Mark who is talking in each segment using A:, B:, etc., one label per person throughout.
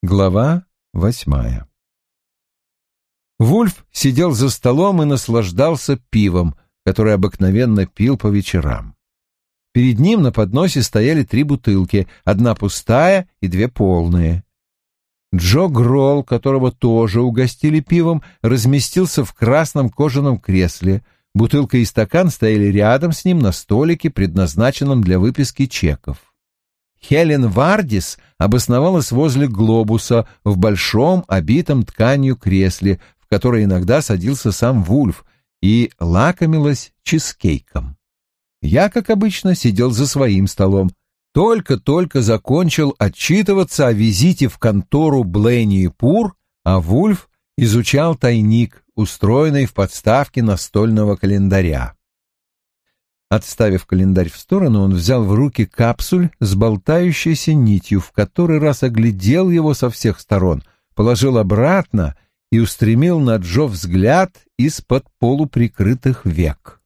A: Глава восьмая Вульф сидел за столом и наслаждался пивом, которое обыкновенно пил по вечерам. Перед ним на подносе стояли три бутылки, одна пустая и две полные. Джо Гролл, которого тоже угостили пивом, разместился в красном кожаном кресле. Бутылка и стакан стояли рядом с ним на столике, предназначенном для выписки чеков. Хелен Вардис обосновалась возле глобуса в большом, обитом тканью кресле, в которое иногда садился сам Вульф, и лакомилась чизкейком. Я, как обычно, сидел за своим столом. Только-только закончил отчитываться о визите в контору Блэни и Пур, а Вульф изучал тайник, устроенный в подставке настольного календаря. Отставив календарь в сторону, он взял в руки капсуль с болтающейся нитью, в который раз оглядел его со всех сторон, положил обратно и устремил на Джо взгляд из-под полуприкрытых век.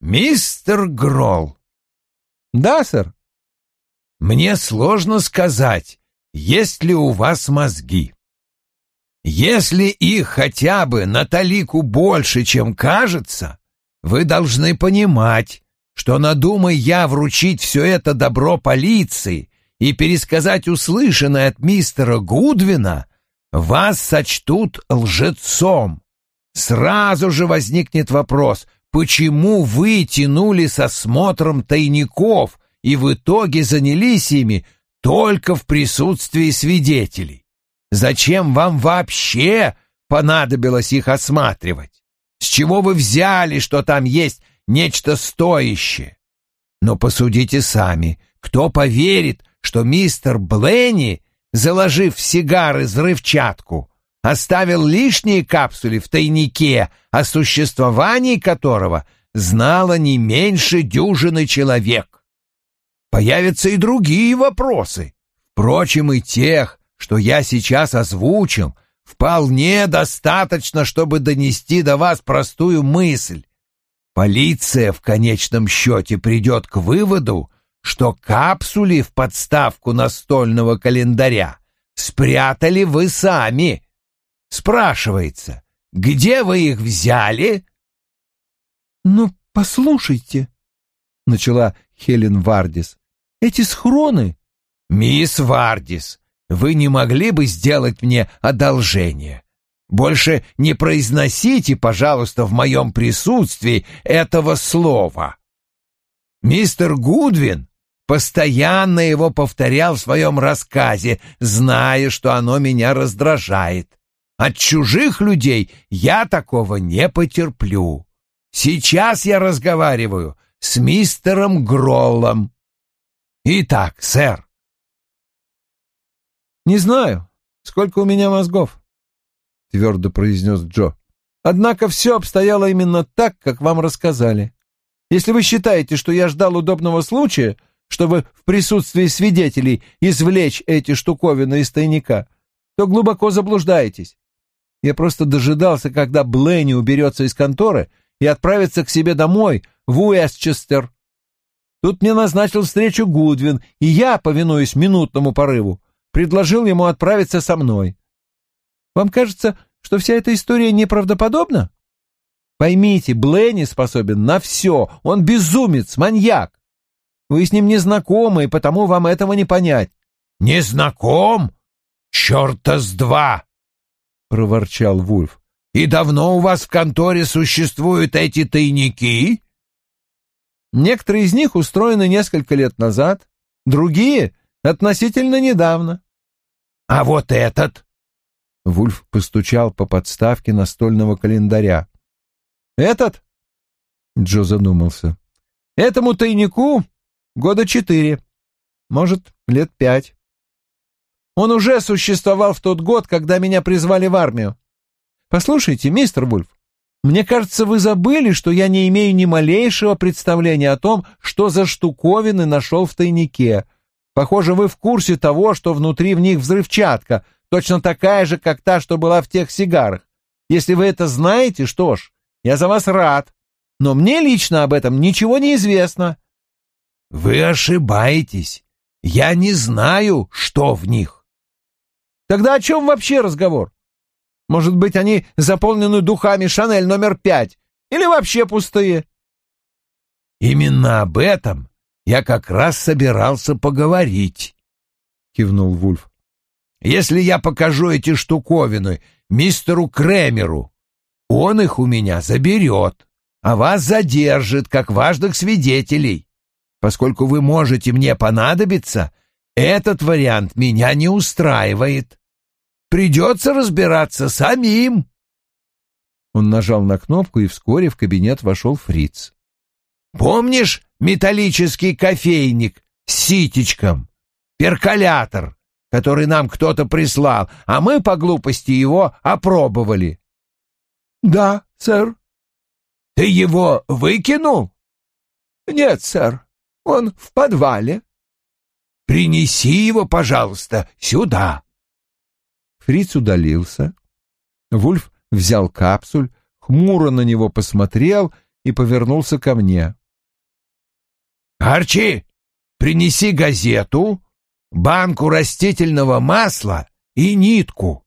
B: «Мистер Гролл!»
A: «Да, сэр?»
B: «Мне сложно сказать, есть ли у вас мозги. Если их хотя бы на талику больше, чем кажется, вы должны понимать, что надумай я вручить все это добро полиции и пересказать услышанное от мистера Гудвина, вас сочтут лжецом. Сразу же возникнет вопрос, почему вы тянули со смотром тайников и в итоге занялись ими только в присутствии свидетелей? Зачем вам вообще понадобилось их осматривать? С чего вы взяли, что там есть нечто стоящее? Но посудите сами, кто поверит, что мистер Бленни, заложив в сигары взрывчатку, оставил лишние капсули в тайнике, о существовании которого знало не меньше дюжины человек? Появятся и другие вопросы, впрочем, и тех, что я сейчас озвучил, вполне достаточно, чтобы донести до вас простую мысль. Полиция в конечном счете придет к выводу, что капсули в подставку настольного календаря спрятали вы сами. Спрашивается, где вы их взяли?
C: — Ну, послушайте, — начала Хелен Вардис, — эти схроны...
B: — Мисс Вардис, вы не могли бы сделать мне одолжение? Больше не произносите, пожалуйста, в моем присутствии этого слова. Мистер Гудвин постоянно его повторял в своем рассказе, зная, что оно меня раздражает. От чужих людей я такого не потерплю. Сейчас я разговариваю с мистером Гроллом. Итак, сэр,
A: «Не знаю, сколько у меня мозгов», — твердо произнес Джо. «Однако все обстояло именно так, как вам рассказали. Если вы считаете, что я ждал удобного случая, чтобы в присутствии свидетелей извлечь эти штуковины из тайника, то глубоко заблуждаетесь. Я просто дожидался, когда Бленни уберется из конторы и отправится к себе домой, в Уэстчестер. Тут мне назначил встречу Гудвин, и я, повинуясь минутному порыву, предложил ему отправиться со мной. Вам кажется, что вся эта история неправдоподобна? Поймите, Бленни способен на все. Он безумец, маньяк. Вы с ним не знакомы, и потому вам этого не понять.
B: — Не знаком? Черта с два! — проворчал Вульф. — И давно у вас в конторе существуют эти тайники?
A: Некоторые из них устроены несколько лет назад, другие — относительно недавно.
B: А вот этот?
A: Вульф постучал по подставке настольного календаря. Этот? Джо задумался. Этому тайнику года четыре, может, лет пять. Он уже существовал в тот год, когда меня призвали в армию. Послушайте, мистер Вульф, мне кажется, вы забыли, что я не имею ни малейшего представления о том, что за штуковины нашел в тайнике, Похоже, вы в курсе того, что внутри в них взрывчатка, точно такая же, как та, что была в тех сигарах. Если вы это знаете, что ж, я за вас рад. Но мне лично об этом ничего не известно.
B: Вы ошибаетесь. Я не знаю, что в них.
C: Тогда о чем вообще разговор? Может быть, они заполнены духами Шанель номер пять или вообще пустые?
B: Именно об этом я как раз собирался поговорить, кивнул Вульф. Если я покажу эти штуковины мистеру Кремеру, он их у меня заберет, а вас задержит, как важных свидетелей. Поскольку вы можете мне понадобиться, этот вариант меня не устраивает. Придется разбираться самим.
A: Он нажал на кнопку, и вскоре в кабинет вошел фриц.
B: «Помнишь металлический кофейник с ситечком? Перколятор, который нам кто-то прислал, а мы по глупости его опробовали?»
C: «Да, сэр».
B: «Ты его выкинул?»
C: «Нет, сэр. Он в подвале».
B: «Принеси его, пожалуйста, сюда».
A: Фриц удалился. Вульф взял капсуль, хмуро на него посмотрел и повернулся ко мне.
B: «Арчи, принеси газету, банку растительного масла и нитку».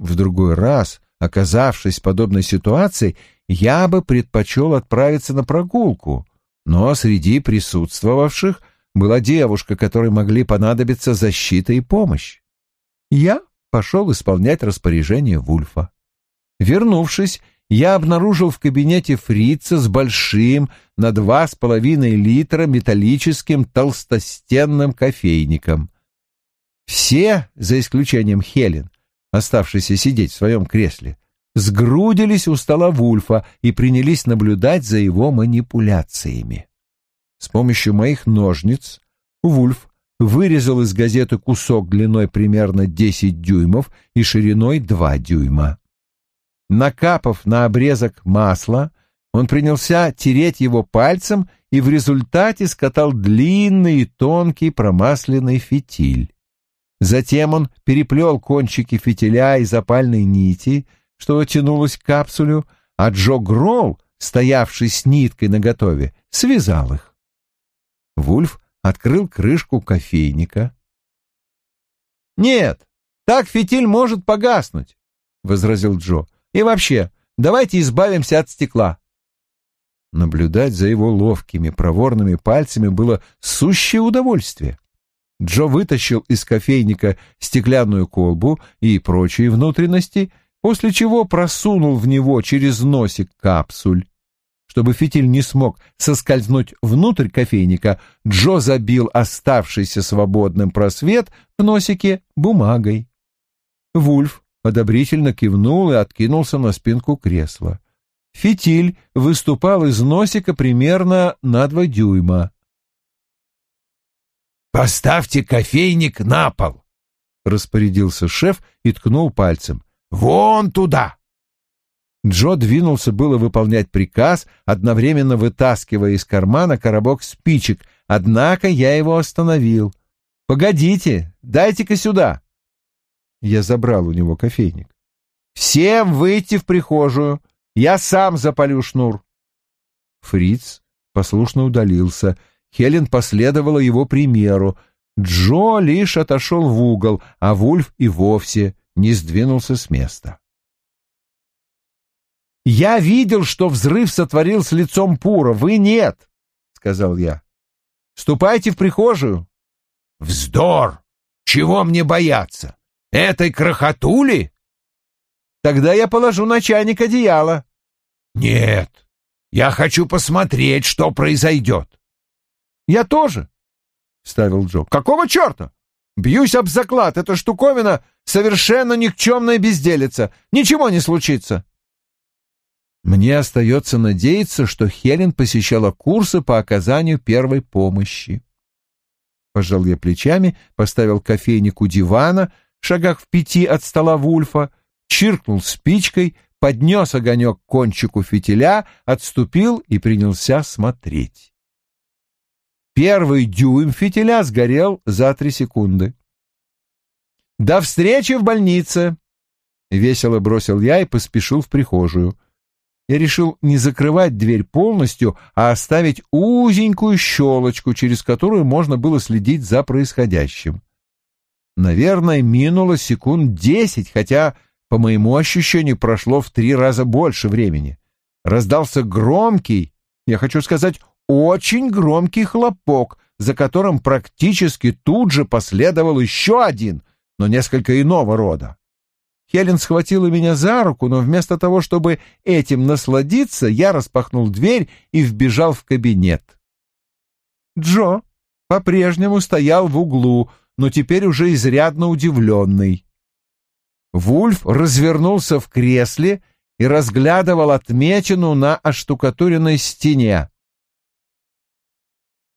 A: В другой раз, оказавшись в подобной ситуации, я бы предпочел отправиться на прогулку, но среди присутствовавших была девушка, которой могли понадобиться защита и помощь. Я пошел исполнять распоряжение Вульфа. Вернувшись, я обнаружил в кабинете фрица с большим на два с половиной литра металлическим толстостенным кофейником. Все, за исключением Хелен, оставшейся сидеть в своем кресле, сгрудились у стола Вульфа и принялись наблюдать за его манипуляциями. С помощью моих ножниц Вульф вырезал из газеты кусок длиной примерно 10 дюймов и шириной 2 дюйма. Накапав на обрезок масла, он принялся тереть его пальцем и в результате скатал длинный и тонкий промасленный фитиль. Затем он переплел кончики фитиля из опальной нити, что тянулось к капсулю, а Джо Гролл, стоявший с ниткой наготове, связал их. Вульф открыл крышку кофейника. «Нет, так фитиль может погаснуть», — возразил Джо. «И вообще, давайте избавимся от стекла». Наблюдать за его ловкими, проворными пальцами было сущее удовольствие. Джо вытащил из кофейника стеклянную колбу и прочие внутренности, после чего просунул в него через носик капсуль. Чтобы фитиль не смог соскользнуть внутрь кофейника, Джо забил оставшийся свободным просвет в носике бумагой. Вульф одобрительно кивнул и откинулся на спинку кресла. Фитиль выступал из носика примерно на два дюйма.
B: «Поставьте кофейник на пол», — распорядился шеф и ткнул пальцем. «Вон туда!»
A: Джо двинулся было выполнять приказ, одновременно вытаскивая из кармана коробок спичек, однако я его остановил. «Погодите, дайте-ка сюда!» Я забрал у него кофейник. «Всем выйти в прихожую! Я сам запалю шнур!» Фриц послушно удалился. Хелен последовала его примеру. Джо лишь отошел в угол, а Вульф и вовсе не сдвинулся с места. «Я видел, что взрыв сотворил с лицом Пура, вы нет», — сказал я. «Ступайте в прихожую».
B: «Вздор! Чего мне бояться? Этой крохотули?»
A: «Тогда я положу на чайник одеяло».
B: «Нет, я хочу посмотреть, что произойдет».
A: «Я тоже», — вставил Джо. «Какого черта? Бьюсь об заклад, эта штуковина — совершенно никчемная безделица. Ничего не случится». Мне остается надеяться, что Хелен посещала курсы по оказанию первой помощи. Пожал я плечами, поставил кофейник у дивана, шагах в пяти от стола Вульфа, чиркнул спичкой, поднес огонек к кончику фитиля, отступил и принялся смотреть. Первый дюйм фитиля сгорел за три секунды. «До встречи в больнице!» — весело бросил я и поспешил в прихожую я решил не закрывать дверь полностью, а оставить узенькую щелочку, через которую можно было следить за происходящим. Наверное, минуло секунд десять, хотя, по моему ощущению, прошло в три раза больше времени. Раздался громкий, я хочу сказать, очень громкий хлопок, за которым практически тут же последовал еще один, но несколько иного рода. Хелен схватила меня за руку, но вместо того, чтобы этим насладиться, я распахнул дверь и вбежал в кабинет. Джо по-прежнему стоял в углу, но теперь уже изрядно удивленный. Вульф развернулся в кресле и разглядывал отметину на оштукатуренной стене.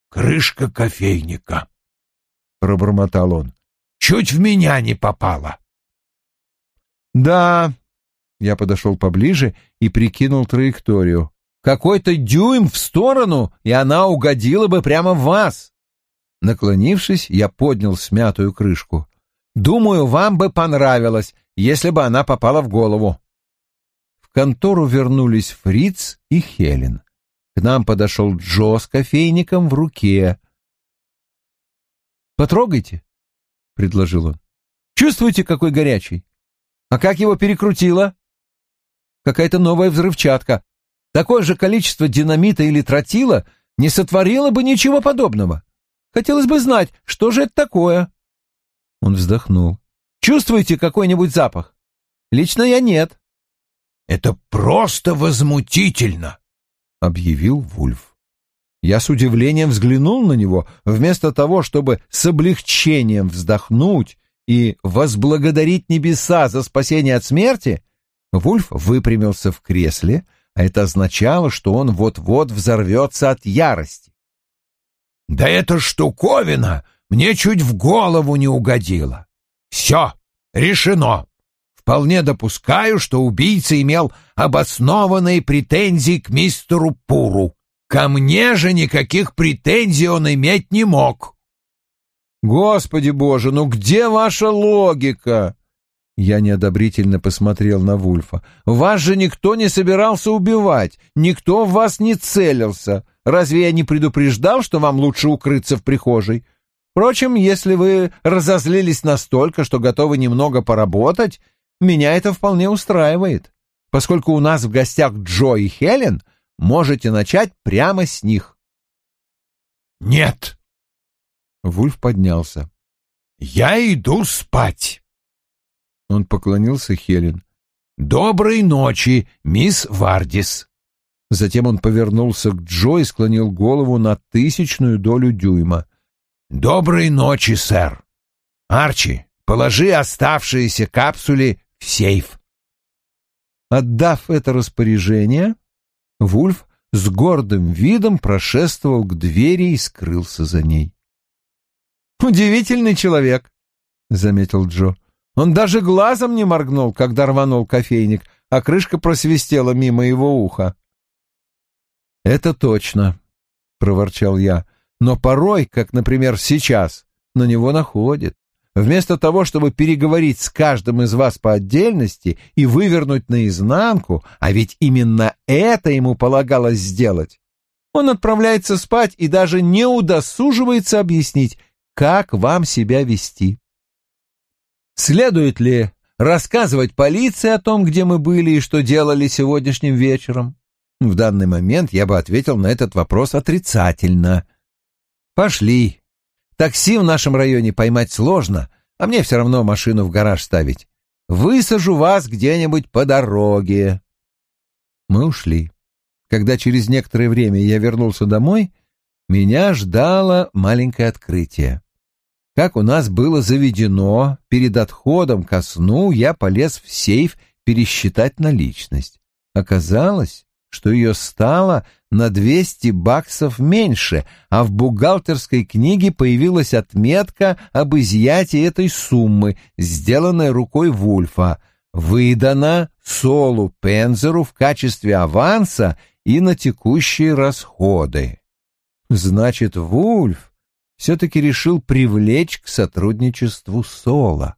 B: «Крышка кофейника», — пробормотал он. «Чуть в меня не попала».
A: «Да», — я подошел поближе и прикинул траекторию. «Какой-то дюйм в сторону, и она угодила бы прямо в вас». Наклонившись, я поднял смятую крышку. «Думаю, вам бы понравилось, если бы она попала в голову». В контору вернулись Фриц и Хелен. К нам подошел Джо с кофейником в руке. «Потрогайте», — предложил он. «Чувствуете, какой горячий? А как его перекрутило?» «Какая-то новая взрывчатка. Такое же количество динамита или тротила не сотворило бы ничего подобного. Хотелось бы знать, что же это такое?» Он вздохнул. «Чувствуете какой-нибудь запах? Лично я нет».
B: «Это просто возмутительно!» — объявил Вульф.
A: Я с удивлением взглянул на него, вместо того, чтобы с облегчением вздохнуть и возблагодарить небеса за спасение от смерти, Вульф выпрямился в кресле, а это означало, что он вот-вот взорвется от ярости.
B: «Да эта штуковина мне чуть в голову не угодила. Все, решено. Вполне допускаю, что убийца имел обоснованные претензии к мистеру Пуру. Ко мне же никаких претензий он иметь не мог.
A: Господи боже, ну где ваша логика? Я неодобрительно посмотрел на Вульфа. Вас же никто не собирался убивать, никто в вас не целился. Разве я не предупреждал, что вам лучше укрыться в прихожей? Впрочем, если вы разозлились настолько, что готовы немного поработать, меня это вполне устраивает. Поскольку у нас в гостях Джо и Хелен, можете начать прямо с них.
B: Нет.
A: Вульф поднялся.
B: Я иду спать.
A: Он поклонился Хелен.
B: Доброй ночи, мисс Вардис.
A: Затем он повернулся к Джо и склонил голову на тысячную долю дюйма.
B: «Доброй ночи, сэр! Арчи, положи оставшиеся капсули в сейф.
A: Отдав это распоряжение, Вульф с гордым видом прошествовал к двери и скрылся за ней. «Удивительный человек», — заметил Джо. «Он даже глазом не моргнул, когда рванул кофейник, а крышка просвистела мимо его уха». «Это точно», — проворчал я, — «но порой, как, например, сейчас, на него находит. Вместо того, чтобы переговорить с каждым из вас по отдельности и вывернуть наизнанку, а ведь именно это ему полагалось сделать, он отправляется спать и даже не удосуживается объяснить, как вам себя вести. Следует ли рассказывать полиции о том, где мы были и что делали сегодняшним вечером? В данный момент я бы ответил на этот вопрос отрицательно. Пошли, Такси в нашем районе поймать сложно, а мне все равно машину в гараж ставить. Высажу вас где-нибудь по дороге. Мы ушли. Когда через некоторое время я вернулся домой, меня ждало маленькое открытие. Как у нас было заведено, перед отходом ко сну я полез в сейф пересчитать наличность. Оказалось, что ее стало на 200 баксов меньше, а в бухгалтерской книге появилась отметка об изъятии этой суммы, сделанная рукой Вульфа, выдана Солу Пензеру в качестве аванса и на текущие расходы. Значит, Вульф все-таки решил привлечь к сотрудничеству Сола.